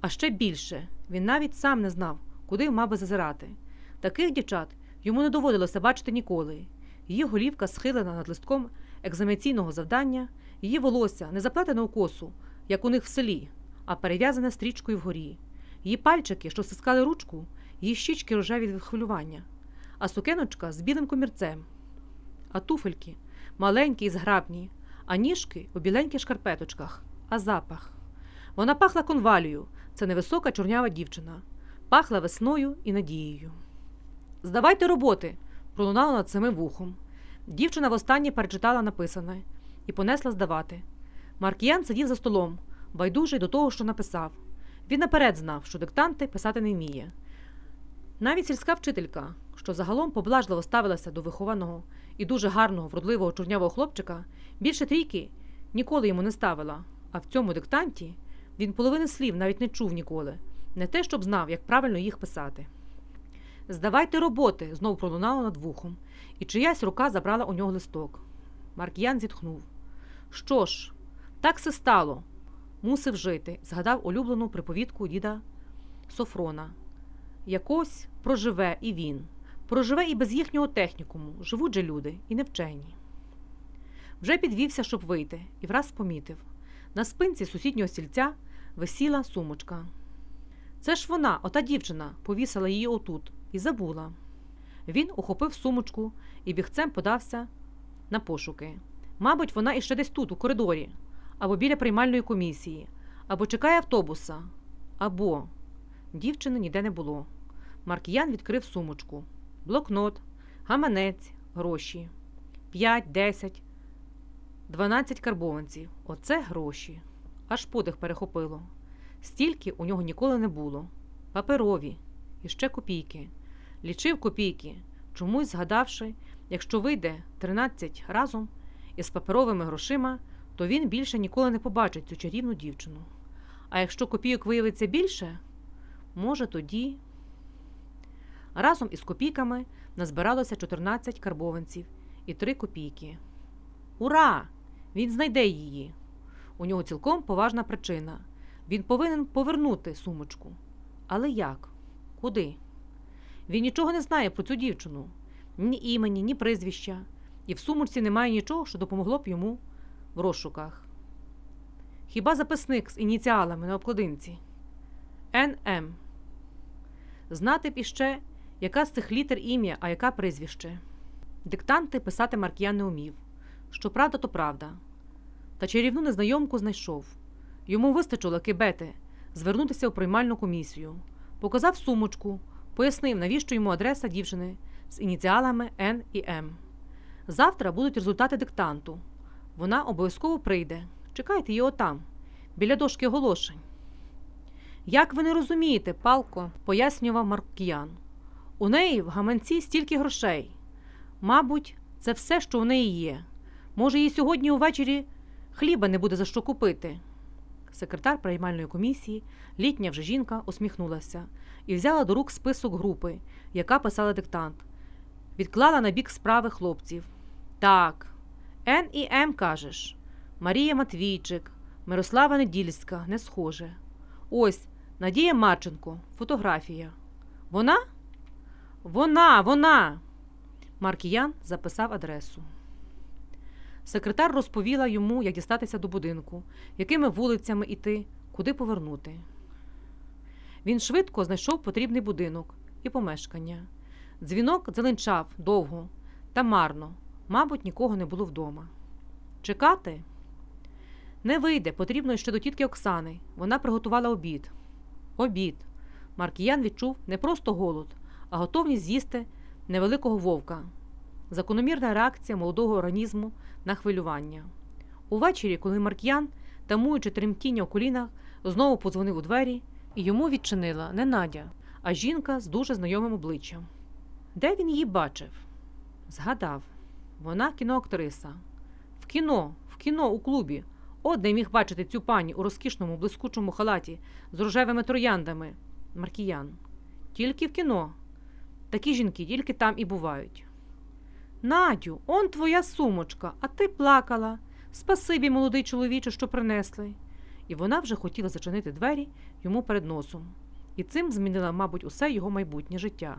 А ще більше він навіть сам не знав, куди мав би зазирати. Таких дівчат йому не доводилося бачити ніколи. Її голівка схилена над листком екзаменаційного завдання, її волосся не заплетене у косу, як у них в селі, а перев'язане стрічкою вгорі. Її пальчики, що стискали ручку, її щічки рожеві від хвилювання, а сукеночка з білим комірцем, а туфельки маленькі і зграбні, а ніжки у біленьких шкарпеточках, а запах. Вона пахла конвалію, це невисока чорнява дівчина, пахла весною і надією. Здавайте роботи, пролунало над самим вухом. Дівчина востаннє перечитала написане і понесла здавати. Маркіян сидів за столом, байдужий до того, що написав. Він наперед знав, що диктанти писати не вміє. Навіть сільська вчителька, що загалом поблажливо ставилася до вихованого і дуже гарного, вродливого чорнявого хлопчика, більше трійки ніколи йому не ставила, а в цьому диктанті він половини слів навіть не чув ніколи, не те, щоб знав, як правильно їх писати. Здавайте роботи, знов пролунало над вухом, і чиясь рука забрала у нього листок. Марк'ян зітхнув. Що ж, так се стало. Мусив жити, згадав улюблену приповідку діда Софрона. Якось проживе і він, проживе і без їхнього технікуму, живуть же люди і невчені. Вже підвівся, щоб вийти, і враз помітив. На спинці сусіднього стільця висіла сумочка. Це ж вона, ота дівчина, повісила її отут і забула. Він ухопив сумочку і бігцем подався на пошуки. Мабуть, вона іще десь тут, у коридорі, або біля приймальної комісії, або чекає автобуса, або дівчини ніде не було. Маркіян відкрив сумочку, блокнот, гаманець, гроші. П'ять, десять, дванадцять карбованців. Оце гроші. Аж подих перехопило. Стільки у нього ніколи не було. Паперові, і ще копійки. Лічив копійки, чомусь згадавши, якщо вийде 13 разом із паперовими грошима, то він більше ніколи не побачить цю чарівну дівчину. А якщо копійок виявиться більше, може тоді. Разом із копійками назбиралося 14 карбованців і 3 копійки. Ура! Він знайде її. У нього цілком поважна причина. Він повинен повернути сумочку. Але як? Куди? Він нічого не знає про цю дівчину, ні імені, ні прізвища, і в сумочці немає нічого, що допомогло б йому в розшуках. Хіба записник з ініціалами на обкладинці? НМ. Знати б іще, яка з цих літер ім'я, а яка прізвище. Диктанти писати Марк'ян не умів. Що правда, то правда. Та чарівну незнайомку знайшов. Йому вистачило кибети звернутися у приймальну комісію, показав сумочку, пояснив, навіщо йому адреса дівчини з ініціалами Н і М. Завтра будуть результати диктанту. Вона обов'язково прийде. Чекайте її отам, біля дошки оголошень. Як ви не розумієте, палко, пояснював Маркіян. У неї в гаманці стільки грошей. Мабуть, це все, що у неї є. Може, їй сьогодні увечері хліба не буде за що купити. Секретар приймальної комісії, літня вже жінка, усміхнулася і взяла до рук список групи, яка писала диктант. Відклала на бік справи хлопців. Так, Н і М кажеш. Марія Матвійчик, Мирослава Недільська, не схоже. Ось Надія Марченко, фотографія. Вона? Вона, вона. Маркіян записав адресу. Секретар розповіла йому, як дістатися до будинку, якими вулицями йти, куди повернути. Він швидко знайшов потрібний будинок і помешкання. Дзвінок зеленчав довго та марно, мабуть, нікого не було вдома. Чекати? Не вийде, потрібно ще до тітки Оксани. Вона приготувала обід. Обід. Маркіян відчув не просто голод, а готовність з'їсти невеликого вовка. Закономірна реакція молодого організму на хвилювання. Увечері, коли Марк'ян, тамуючи тремтіння у колінах, знову подзвонив у двері, і йому відчинила не Надя, а жінка з дуже знайомим обличчям. Де він її бачив? Згадав вона кіноактриса. В кіно, в кіно у клубі. От де міг бачити цю пані у розкішному блискучому халаті з рожевими трояндами. Маркіян. Тільки в кіно. Такі жінки тільки там і бувають. Надю, он твоя сумочка, а ти плакала. Спасибі, молодий чоловіче, що принесли. і вона вже хотіла зачинити двері йому перед носом. І цим змінила, мабуть, усе його майбутнє життя.